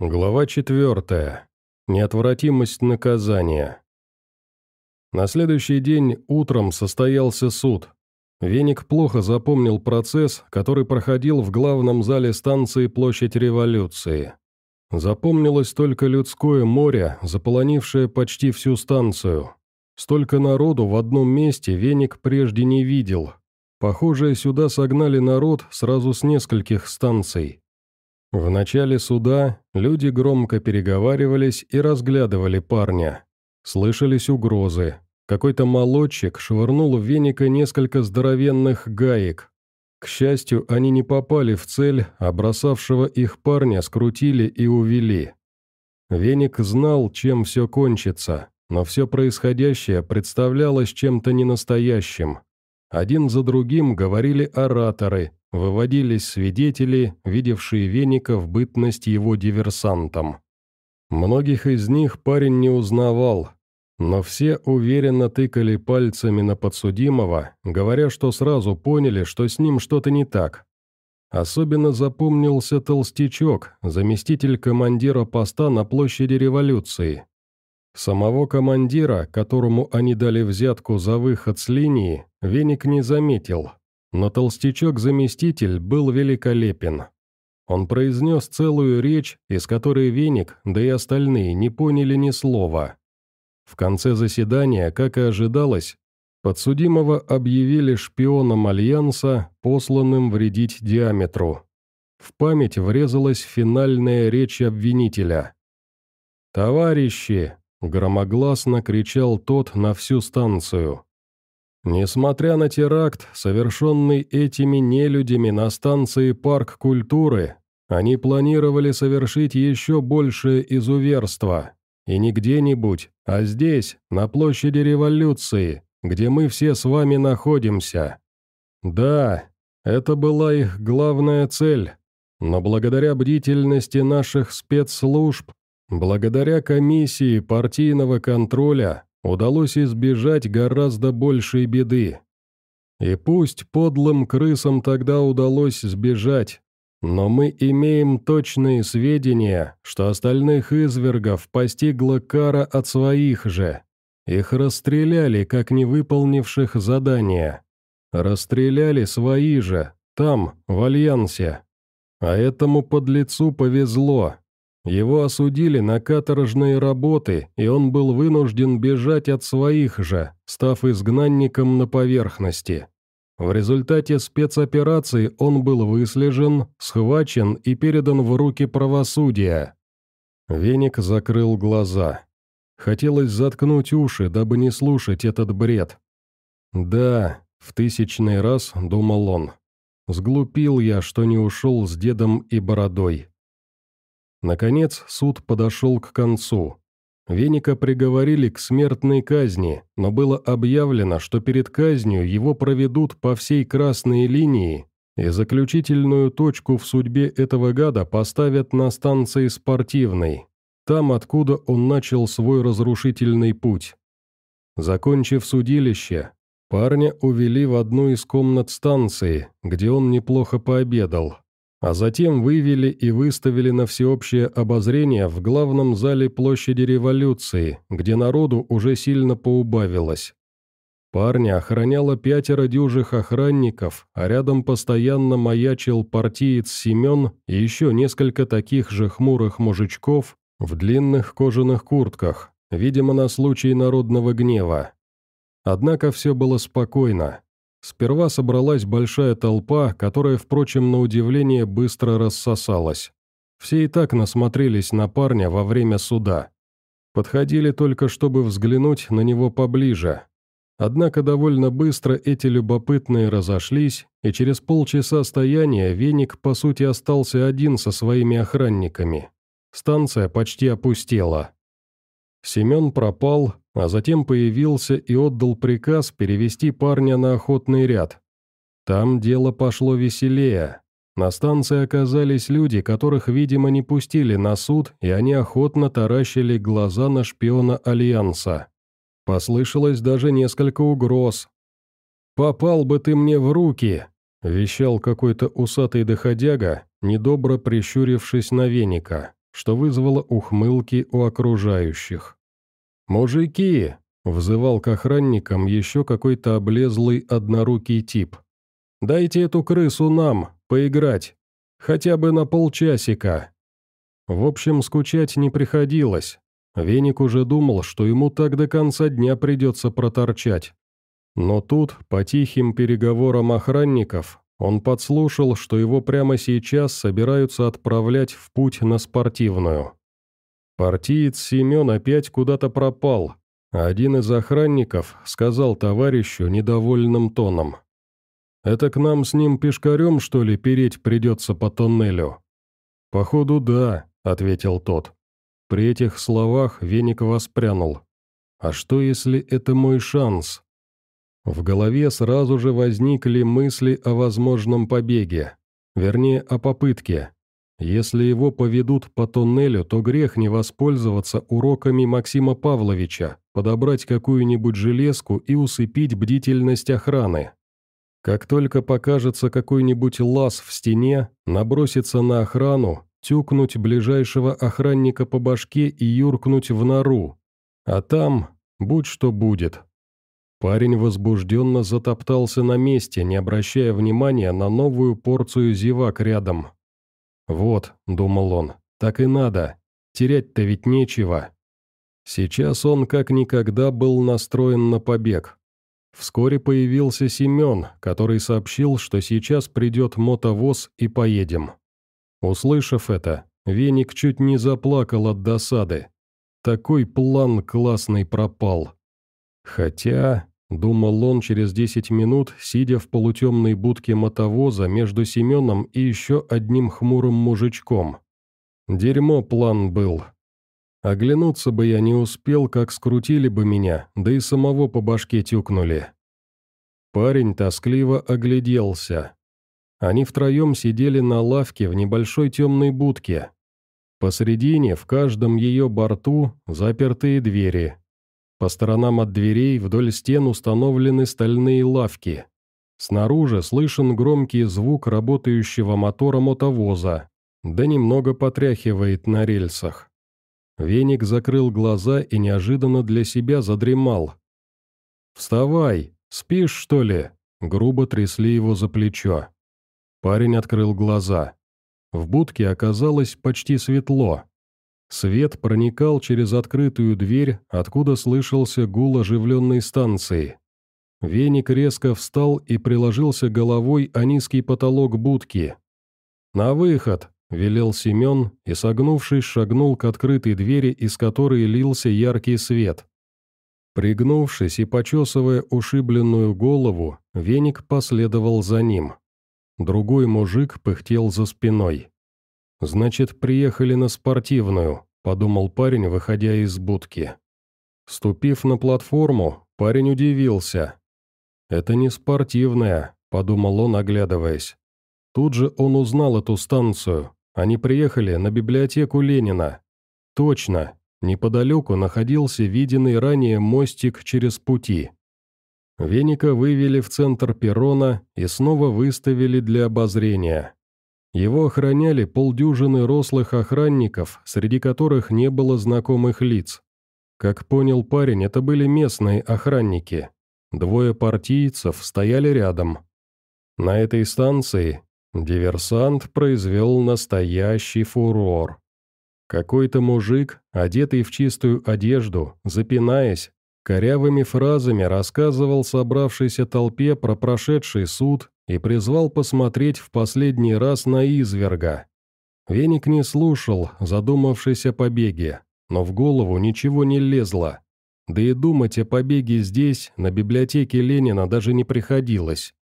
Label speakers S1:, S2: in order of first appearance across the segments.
S1: Глава 4. Неотвратимость наказания. На следующий день утром состоялся суд. Веник плохо запомнил процесс, который проходил в главном зале станции Площадь Революции. Запомнилось только людское море, заполонившее почти всю станцию. Столько народу в одном месте Веник прежде не видел. Похоже, сюда согнали народ сразу с нескольких станций. В начале суда люди громко переговаривались и разглядывали парня. Слышались угрозы. Какой-то молодчик швырнул в веника несколько здоровенных гаек. К счастью, они не попали в цель, а бросавшего их парня скрутили и увели. Веник знал, чем все кончится, но все происходящее представлялось чем-то ненастоящим. Один за другим говорили ораторы, выводились свидетели, видевшие Веника в бытность его диверсантом. Многих из них парень не узнавал, но все уверенно тыкали пальцами на подсудимого, говоря, что сразу поняли, что с ним что-то не так. Особенно запомнился толстячок, заместитель командира поста на площади революции. Самого командира, которому они дали взятку за выход с линии, Веник не заметил, но толстячок-заместитель был великолепен. Он произнес целую речь, из которой Веник, да и остальные не поняли ни слова. В конце заседания, как и ожидалось, подсудимого объявили шпионом Альянса, посланным вредить диаметру. В память врезалась финальная речь обвинителя. «Товарищи!» — громогласно кричал тот на всю станцию. Несмотря на теракт, совершенный этими нелюдями на станции «Парк культуры», они планировали совершить еще большее изуверство. И не где-нибудь, а здесь, на площади революции, где мы все с вами находимся. Да, это была их главная цель, но благодаря бдительности наших спецслужб, благодаря комиссии партийного контроля, удалось избежать гораздо большей беды. И пусть подлым крысам тогда удалось сбежать, но мы имеем точные сведения, что остальных извергов постигла кара от своих же. Их расстреляли, как не выполнивших задания. Расстреляли свои же, там, в Альянсе. А этому подлецу повезло, его осудили на каторжные работы, и он был вынужден бежать от своих же, став изгнанником на поверхности. В результате спецоперации он был выслежен, схвачен и передан в руки правосудия. Веник закрыл глаза. Хотелось заткнуть уши, дабы не слушать этот бред. «Да», — в тысячный раз думал он. «Сглупил я, что не ушел с дедом и бородой». Наконец суд подошел к концу. Веника приговорили к смертной казни, но было объявлено, что перед казнью его проведут по всей красной линии, и заключительную точку в судьбе этого гада поставят на станции спортивной, там, откуда он начал свой разрушительный путь. Закончив судилище, парня увели в одну из комнат станции, где он неплохо пообедал а затем вывели и выставили на всеобщее обозрение в главном зале площади революции, где народу уже сильно поубавилось. Парня охраняло пятеро дюжих охранников, а рядом постоянно маячил партиец Семен и еще несколько таких же хмурых мужичков в длинных кожаных куртках, видимо, на случай народного гнева. Однако все было спокойно. Сперва собралась большая толпа, которая, впрочем, на удивление быстро рассосалась. Все и так насмотрелись на парня во время суда. Подходили только, чтобы взглянуть на него поближе. Однако довольно быстро эти любопытные разошлись, и через полчаса стояния Веник, по сути, остался один со своими охранниками. Станция почти опустела. Семен пропал, а затем появился и отдал приказ перевести парня на охотный ряд. Там дело пошло веселее. На станции оказались люди, которых, видимо, не пустили на суд, и они охотно таращили глаза на шпиона Альянса. Послышалось даже несколько угроз. «Попал бы ты мне в руки!» – вещал какой-то усатый доходяга, недобро прищурившись на веника. что вызвало ухмылки у окружающих. «Мужики!» — взывал к охранникам еще какой-то облезлый однорукий тип. «Дайте эту крысу нам, поиграть. Хотя бы на полчасика». В общем, скучать не приходилось. Веник уже думал, что ему так до конца дня придется проторчать. Но тут, по тихим переговорам охранников, он подслушал, что его прямо сейчас собираются отправлять в путь на спортивную. Партиец Семен опять куда-то пропал, один из охранников сказал товарищу недовольным тоном. «Это к нам с ним пешкарем, что ли, переть придется по тоннелю?» «Походу, да», — ответил тот. При этих словах Веник воспрянул. «А что, если это мой шанс?» В голове сразу же возникли мысли о возможном побеге. Вернее, о попытке. Если его поведут по тоннелю, то грех не воспользоваться уроками Максима Павловича, подобрать какую-нибудь железку и усыпить бдительность охраны. Как только покажется какой-нибудь лаз в стене, наброситься на охрану, тюкнуть ближайшего охранника по башке и юркнуть в нору. А там будь что будет. Парень возбужденно затоптался на месте, не обращая внимания на новую порцию зевак рядом. «Вот», — думал он, — «так и надо. Терять-то ведь нечего». Сейчас он как никогда был настроен на побег. Вскоре появился Семен, который сообщил, что сейчас придет мотовоз и поедем. Услышав это, Веник чуть не заплакал от досады. Такой план классный пропал. Хотя, думал он через десять минут, сидя в полутемной будке мотовоза между Семеном и еще одним хмурым мужичком. Дерьмо план был. Оглянуться бы я не успел, как скрутили бы меня, да и самого по башке тюкнули. Парень тоскливо огляделся. Они втроем сидели на лавке в небольшой темной будке. Посредине, в каждом ее борту, запертые двери, по сторонам от дверей вдоль стен установлены стальные лавки. Снаружи слышен громкий звук работающего мотора мотовоза, да немного потряхивает на рельсах. Веник закрыл глаза и неожиданно для себя задремал. «Вставай! Спишь, что ли?» Грубо трясли его за плечо. Парень открыл глаза. В будке оказалось почти светло. Свет проникал через открытую дверь, откуда слышался гул оживленной станции. Веник резко встал и приложился головой о низкий потолок будки. «На выход!» — велел Семен и, согнувшись, шагнул к открытой двери, из которой лился яркий свет. Пригнувшись и почесывая ушибленную голову, веник последовал за ним. Другой мужик пыхтел за спиной. «Значит, приехали на спортивную», — подумал парень, выходя из будки. Ступив на платформу, парень удивился. «Это не спортивная», — подумал он, оглядываясь. Тут же он узнал эту станцию. Они приехали на библиотеку Ленина. Точно, неподалеку находился виденный ранее мостик через пути. Веника вывели в центр перрона и снова выставили для обозрения. Его охраняли полдюжины рослых охранников, среди которых не было знакомых лиц. Как понял парень, это были местные охранники. Двое партийцев стояли рядом. На этой станции диверсант произвел настоящий фурор. Какой-то мужик, одетый в чистую одежду, запинаясь, корявыми фразами рассказывал собравшейся толпе про прошедший суд и призвал посмотреть в последний раз на изверга. Веник не слушал, задумавшись о побеге, но в голову ничего не лезло. Да и думать о побеге здесь, на библиотеке Ленина, даже не приходилось.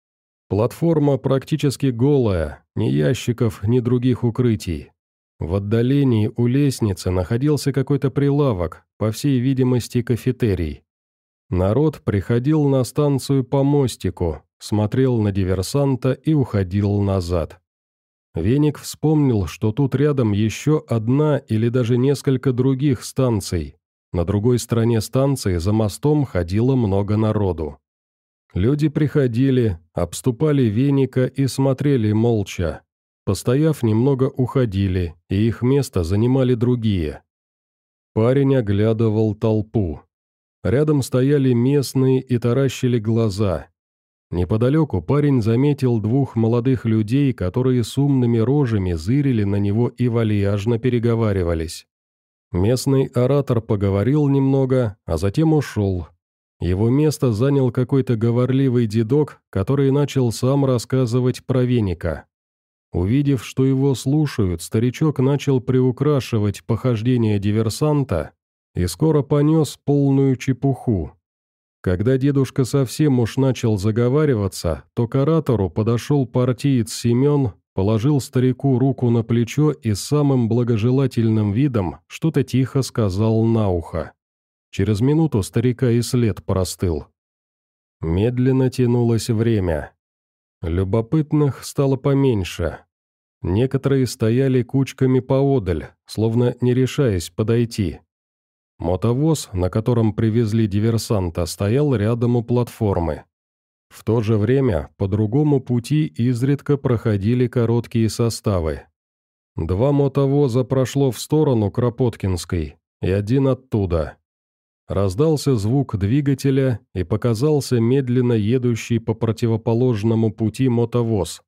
S1: Платформа практически голая, ни ящиков, ни других укрытий. В отдалении у лестницы находился какой-то прилавок, по всей видимости кафетерий. Народ приходил на станцию по мостику, смотрел на диверсанта и уходил назад. Веник вспомнил, что тут рядом еще одна или даже несколько других станций. На другой стороне станции за мостом ходило много народу. Люди приходили, обступали веника и смотрели молча. постояв немного уходили, и их место занимали другие. Парень оглядывал толпу. Рядом стояли местные и таращили глаза. Неподалеку парень заметил двух молодых людей, которые с умными рожами зырили на него и вальяжно переговаривались. Местный оратор поговорил немного, а затем ушел. Его место занял какой-то говорливый дедок, который начал сам рассказывать про веника. Увидев, что его слушают, старичок начал приукрашивать похождение диверсанта и скоро понес полную чепуху. Когда дедушка совсем уж начал заговариваться, то к оратору подошел партиец Семен, положил старику руку на плечо и самым благожелательным видом что-то тихо сказал на ухо. Через минуту старика и след простыл. Медленно тянулось время. Любопытных стало поменьше. Некоторые стояли кучками поодаль, словно не решаясь подойти. Мотовоз, на котором привезли диверсанта, стоял рядом у платформы. В то же время по другому пути изредка проходили короткие составы. Два мотовоза прошло в сторону Кропоткинской, и один оттуда. Раздался звук двигателя, и показался медленно едущий по противоположному пути мотовоз.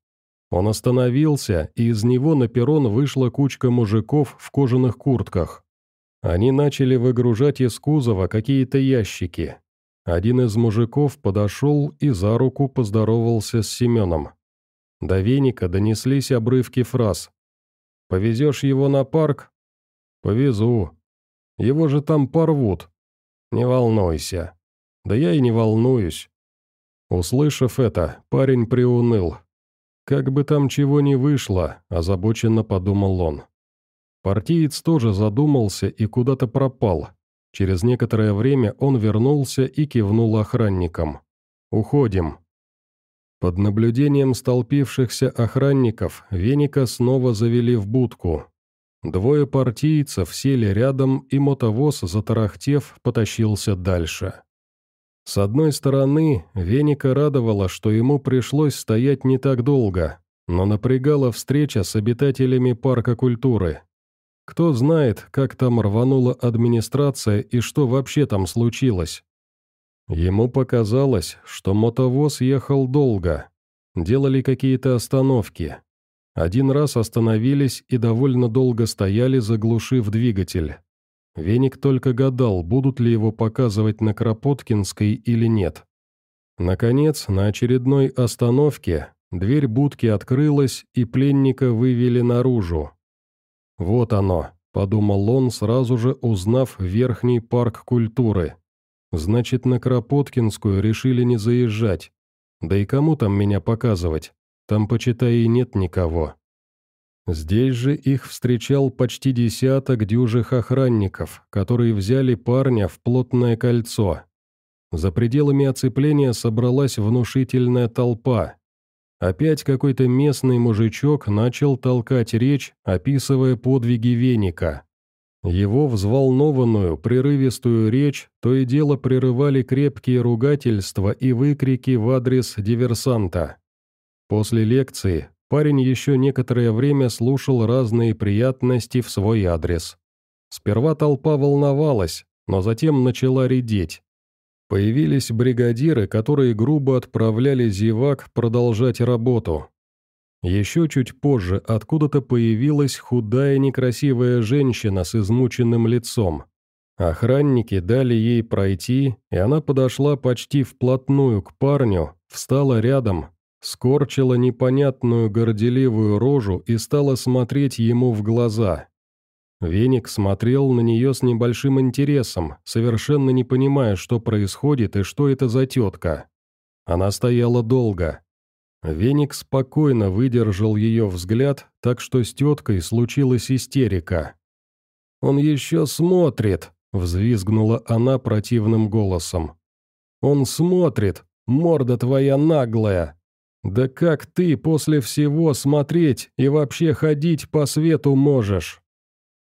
S1: Он остановился, и из него на перрон вышла кучка мужиков в кожаных куртках. Они начали выгружать из кузова какие-то ящики. Один из мужиков подошел и за руку поздоровался с Семеном. До веника донеслись обрывки фраз. «Повезешь его на парк?» «Повезу. Его же там порвут». «Не волнуйся». «Да я и не волнуюсь». Услышав это, парень приуныл. «Как бы там чего ни вышло», – озабоченно подумал он. Партиец тоже задумался и куда-то пропал. Через некоторое время он вернулся и кивнул охранникам. «Уходим». Под наблюдением столпившихся охранников Веника снова завели в будку. Двое партийцев сели рядом, и мотовоз, затарахтев, потащился дальше. С одной стороны, Веника радовало, что ему пришлось стоять не так долго, но напрягала встреча с обитателями парка культуры. Кто знает, как там рванула администрация и что вообще там случилось. Ему показалось, что мотовоз ехал долго. Делали какие-то остановки. Один раз остановились и довольно долго стояли, заглушив двигатель. Веник только гадал, будут ли его показывать на Кропоткинской или нет. Наконец, на очередной остановке дверь будки открылась, и пленника вывели наружу. «Вот оно», — подумал он, сразу же узнав верхний парк культуры. «Значит, на Кропоткинскую решили не заезжать. Да и кому там меня показывать? Там, почитай, и нет никого». Здесь же их встречал почти десяток дюжих охранников, которые взяли парня в плотное кольцо. За пределами оцепления собралась внушительная толпа. Опять какой-то местный мужичок начал толкать речь, описывая подвиги веника. Его взволнованную, прерывистую речь то и дело прерывали крепкие ругательства и выкрики в адрес диверсанта. После лекции парень еще некоторое время слушал разные приятности в свой адрес. Сперва толпа волновалась, но затем начала редеть. Появились бригадиры, которые грубо отправляли зевак продолжать работу. Еще чуть позже откуда-то появилась худая некрасивая женщина с измученным лицом. Охранники дали ей пройти, и она подошла почти вплотную к парню, встала рядом, скорчила непонятную горделивую рожу и стала смотреть ему в глаза. Веник смотрел на нее с небольшим интересом, совершенно не понимая, что происходит и что это за тетка. Она стояла долго. Веник спокойно выдержал ее взгляд, так что с теткой случилась истерика. «Он еще смотрит», — взвизгнула она противным голосом. «Он смотрит, морда твоя наглая. Да как ты после всего смотреть и вообще ходить по свету можешь?»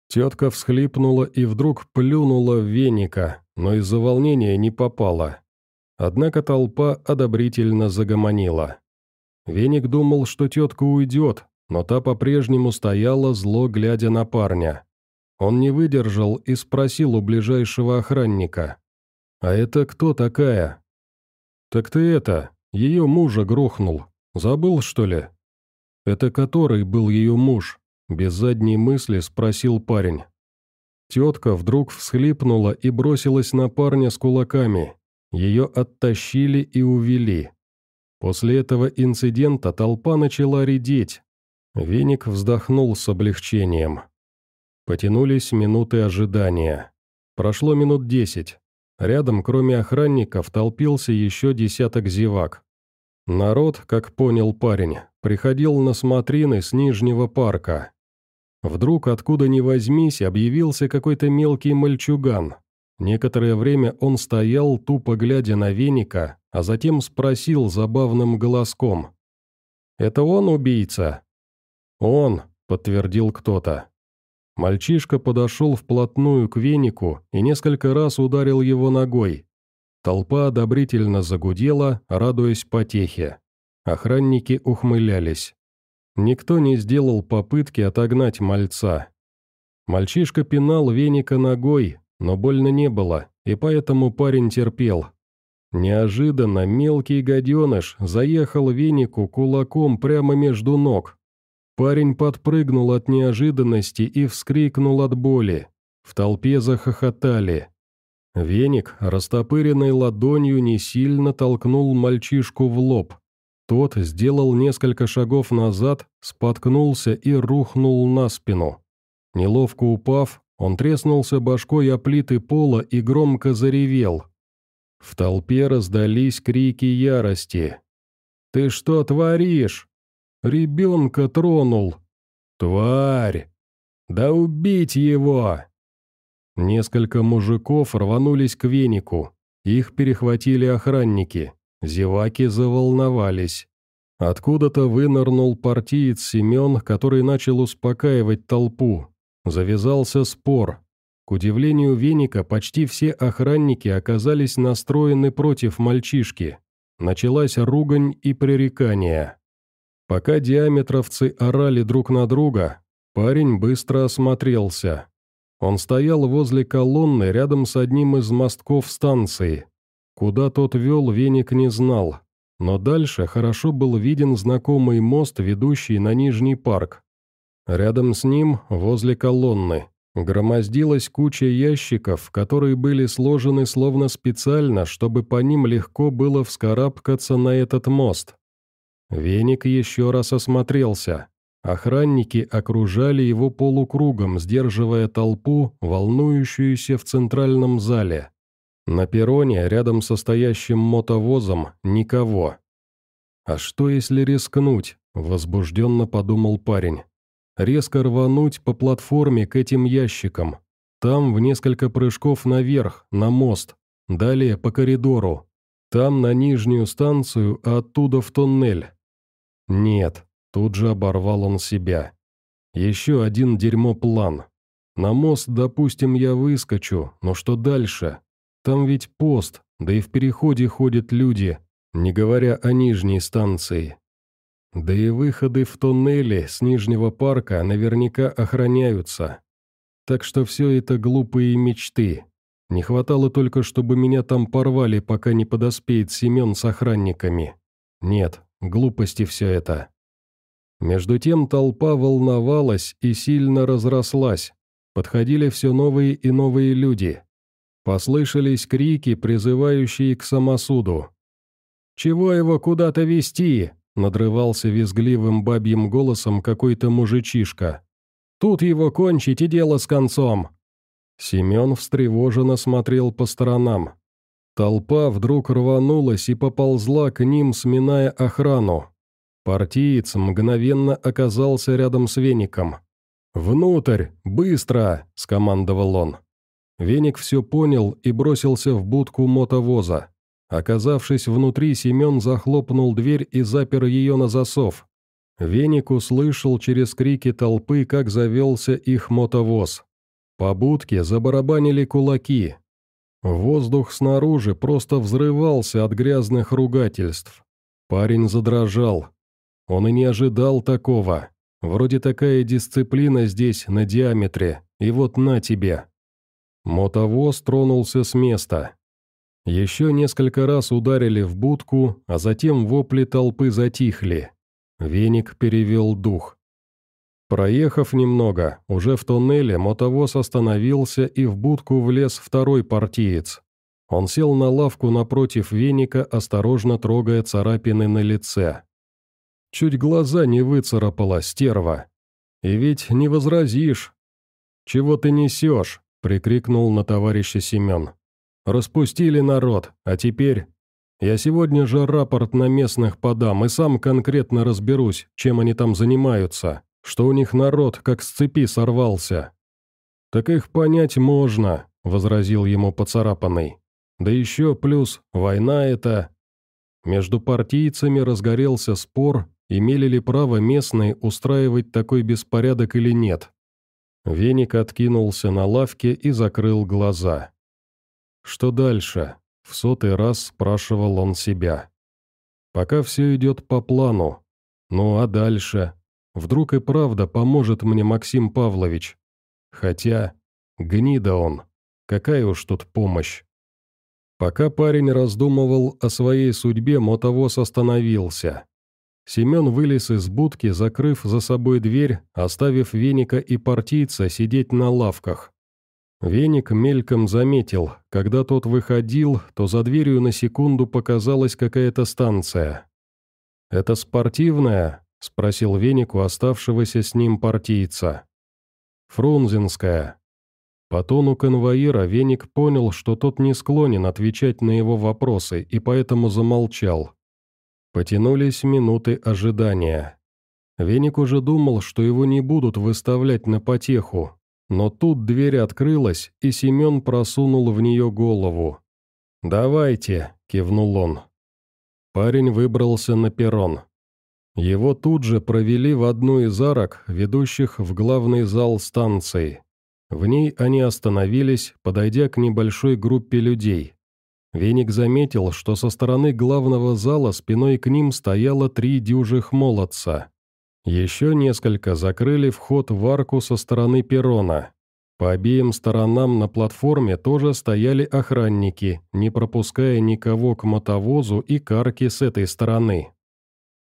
S1: Тетка всхлипнула и вдруг плюнула веника, но из-за волнения не попала. Однако толпа одобрительно загомонила. Веник думал, что тетка уйдет, но та по-прежнему стояла, зло глядя на парня. Он не выдержал и спросил у ближайшего охранника. «А это кто такая?» «Так ты это, ее мужа грохнул. Забыл, что ли?» «Это который был ее муж?» Без задней мысли спросил парень. Тетка вдруг всхлипнула и бросилась на парня с кулаками. Ее оттащили и увели. После этого инцидента толпа начала редеть. Веник вздохнул с облегчением. Потянулись минуты ожидания. Прошло минут десять. Рядом, кроме охранников, толпился еще десяток зевак. Народ, как понял парень, приходил на смотрины с Нижнего парка. Вдруг, откуда ни возьмись, объявился какой-то мелкий мальчуган. Некоторое время он стоял, тупо глядя на веника, а затем спросил забавным голоском. «Это он убийца?» «Он», — подтвердил кто-то. Мальчишка подошел вплотную к венику и несколько раз ударил его ногой. Толпа одобрительно загудела, радуясь потехе. Охранники ухмылялись. Никто не сделал попытки отогнать мальца. Мальчишка пинал веника ногой, но больно не было, и поэтому парень терпел. Неожиданно мелкий гаденыш заехал венику кулаком прямо между ног, Парень подпрыгнул от неожиданности и вскрикнул от боли. В толпе захохотали. Веник, растопыренной ладонью, не сильно толкнул мальчишку в лоб. Тот сделал несколько шагов назад, споткнулся и рухнул на спину. Неловко упав, он треснулся башкой о плиты пола и громко заревел. В толпе раздались крики ярости. «Ты что творишь?» Ребенка тронул. Тварь! Да убить его!» Несколько мужиков рванулись к венику. Их перехватили охранники. Зеваки заволновались. Откуда-то вынырнул партиец Семен, который начал успокаивать толпу. Завязался спор. К удивлению Веника, почти все охранники оказались настроены против мальчишки. Началась ругань и пререкания. Пока диаметровцы орали друг на друга, парень быстро осмотрелся. Он стоял возле колонны рядом с одним из мостков станции. Куда тот вел, веник не знал. Но дальше хорошо был виден знакомый мост, ведущий на Нижний парк. Рядом с ним, возле колонны, громоздилась куча ящиков, которые были сложены словно специально, чтобы по ним легко было вскарабкаться на этот мост. Веник еще раз осмотрелся. Охранники окружали его полукругом, сдерживая толпу, волнующуюся в центральном зале. На перроне, рядом со стоящим мотовозом, никого. «А что, если рискнуть?» – возбужденно подумал парень. «Резко рвануть по платформе к этим ящикам. Там в несколько прыжков наверх, на мост. Далее по коридору. Там на нижнюю станцию, а оттуда в туннель. Нет, тут же оборвал он себя. Еще один дерьмо-план. На мост, допустим, я выскочу, но что дальше? Там ведь пост, да и в переходе ходят люди, не говоря о нижней станции. Да и выходы в туннели с нижнего парка наверняка охраняются. Так что все это глупые мечты. Не хватало только, чтобы меня там порвали, пока не подоспеет Семен с охранниками. Нет, Глупости все это. Между тем толпа волновалась и сильно разрослась. Подходили все новые и новые люди. Послышались крики, призывающие к самосуду. «Чего его куда-то вести?» — надрывался визгливым бабьим голосом какой-то мужичишка. «Тут его кончить и дело с концом!» Семен встревоженно смотрел по сторонам. Толпа вдруг рванулась и поползла к ним, сминая охрану. Партиец мгновенно оказался рядом с веником. «Внутрь! Быстро!» – скомандовал он. Веник все понял и бросился в будку мотовоза. Оказавшись внутри, Семен захлопнул дверь и запер ее на засов. Веник услышал через крики толпы, как завелся их мотовоз. По будке забарабанили кулаки, Воздух снаружи просто взрывался от грязных ругательств. Парень задрожал. Он и не ожидал такого. Вроде такая дисциплина здесь на диаметре, и вот на тебе». Мотовоз тронулся с места. Еще несколько раз ударили в будку, а затем вопли толпы затихли. Веник перевел дух. Проехав немного, уже в туннеле мотовоз остановился и в будку влез второй партиец. Он сел на лавку напротив веника, осторожно трогая царапины на лице. Чуть глаза не выцарапала стерва. И ведь не возразишь. «Чего ты несешь?» — прикрикнул на товарища Семен. «Распустили народ, а теперь...» «Я сегодня же рапорт на местных подам и сам конкретно разберусь, чем они там занимаются, что у них народ как с цепи сорвался». «Так их понять можно», — возразил ему поцарапанный. «Да еще плюс, война это...» Между партийцами разгорелся спор, имели ли право местные устраивать такой беспорядок или нет. Веник откинулся на лавке и закрыл глаза. Что дальше? В сотый раз спрашивал он себя. Пока все идет по плану. Ну а дальше? Вдруг и правда поможет мне Максим Павлович? Хотя, гнида он. Какая уж тут помощь. Пока парень раздумывал о своей судьбе, мотовоз остановился. Семен вылез из будки, закрыв за собой дверь, оставив веника и партийца сидеть на лавках. Веник мельком заметил, когда тот выходил, то за дверью на секунду показалась какая-то станция. «Это спортивная?» — спросил Веник у оставшегося с ним партийца. «Фрунзенская». По тону конвоира Веник понял, что тот не склонен отвечать на его вопросы, и поэтому замолчал. Потянулись минуты ожидания. Веник уже думал, что его не будут выставлять на потеху, но тут дверь открылась, и Семен просунул в нее голову. «Давайте», — кивнул он. Парень выбрался на перрон. Его тут же провели в одну из арок, ведущих в главный зал станции. В ней они остановились, подойдя к небольшой группе людей. Веник заметил, что со стороны главного зала спиной к ним стояло три дюжих молодца. Еще несколько закрыли вход в арку со стороны перрона. По обеим сторонам на платформе тоже стояли охранники, не пропуская никого к мотовозу и к арке с этой стороны.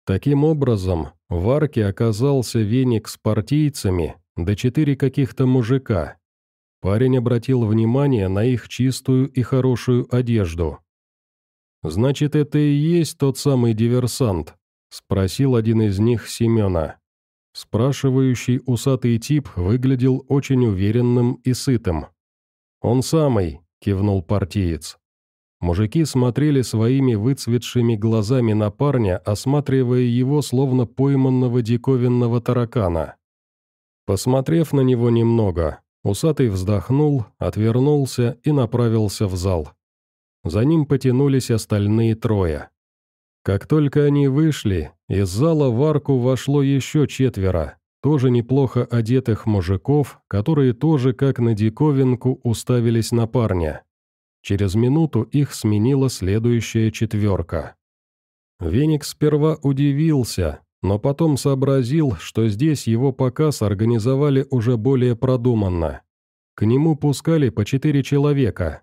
S1: Таким образом, в арке оказался веник с партийцами, да четыре каких-то мужика. Парень обратил внимание на их чистую и хорошую одежду. «Значит, это и есть тот самый диверсант?» – спросил один из них Семена. Спрашивающий усатый тип выглядел очень уверенным и сытым. «Он самый», – кивнул партиец. Мужики смотрели своими выцветшими глазами на парня, осматривая его словно пойманного диковинного таракана. Посмотрев на него немного, Усатый вздохнул, отвернулся и направился в зал. За ним потянулись остальные трое. Как только они вышли, из зала в арку вошло еще четверо, тоже неплохо одетых мужиков, которые тоже, как на диковинку, уставились на парня. Через минуту их сменила следующая четверка. Веник сперва удивился, но потом сообразил, что здесь его показ организовали уже более продуманно. К нему пускали по четыре человека.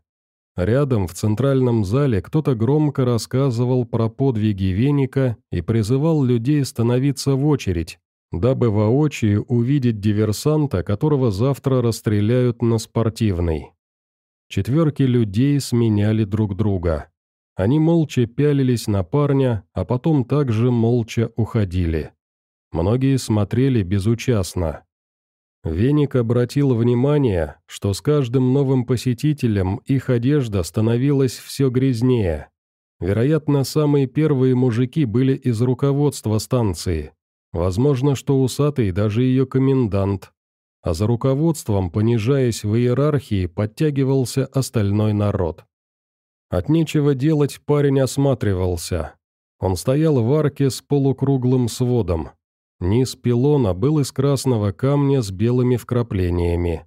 S1: Рядом в центральном зале кто-то громко рассказывал про подвиги веника и призывал людей становиться в очередь, дабы воочию увидеть диверсанта, которого завтра расстреляют на спортивный. Четверки людей сменяли друг друга. Они молча пялились на парня, а потом также молча уходили. Многие смотрели безучастно. Веник обратил внимание, что с каждым новым посетителем их одежда становилась все грязнее. Вероятно, самые первые мужики были из руководства станции. Возможно, что усатый даже ее комендант. А за руководством, понижаясь в иерархии, подтягивался остальной народ. От нечего делать парень осматривался. Он стоял в арке с полукруглым сводом. Низ пилона был из красного камня с белыми вкраплениями.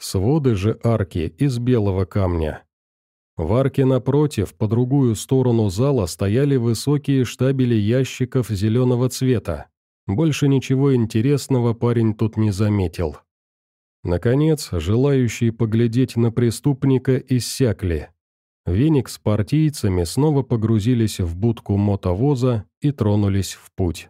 S1: Своды же арки из белого камня. В арке напротив, по другую сторону зала, стояли высокие штабели ящиков зеленого цвета. Больше ничего интересного парень тут не заметил. Наконец, желающие поглядеть на преступника иссякли. Веник с партийцами снова погрузились в будку мотовоза и тронулись в путь.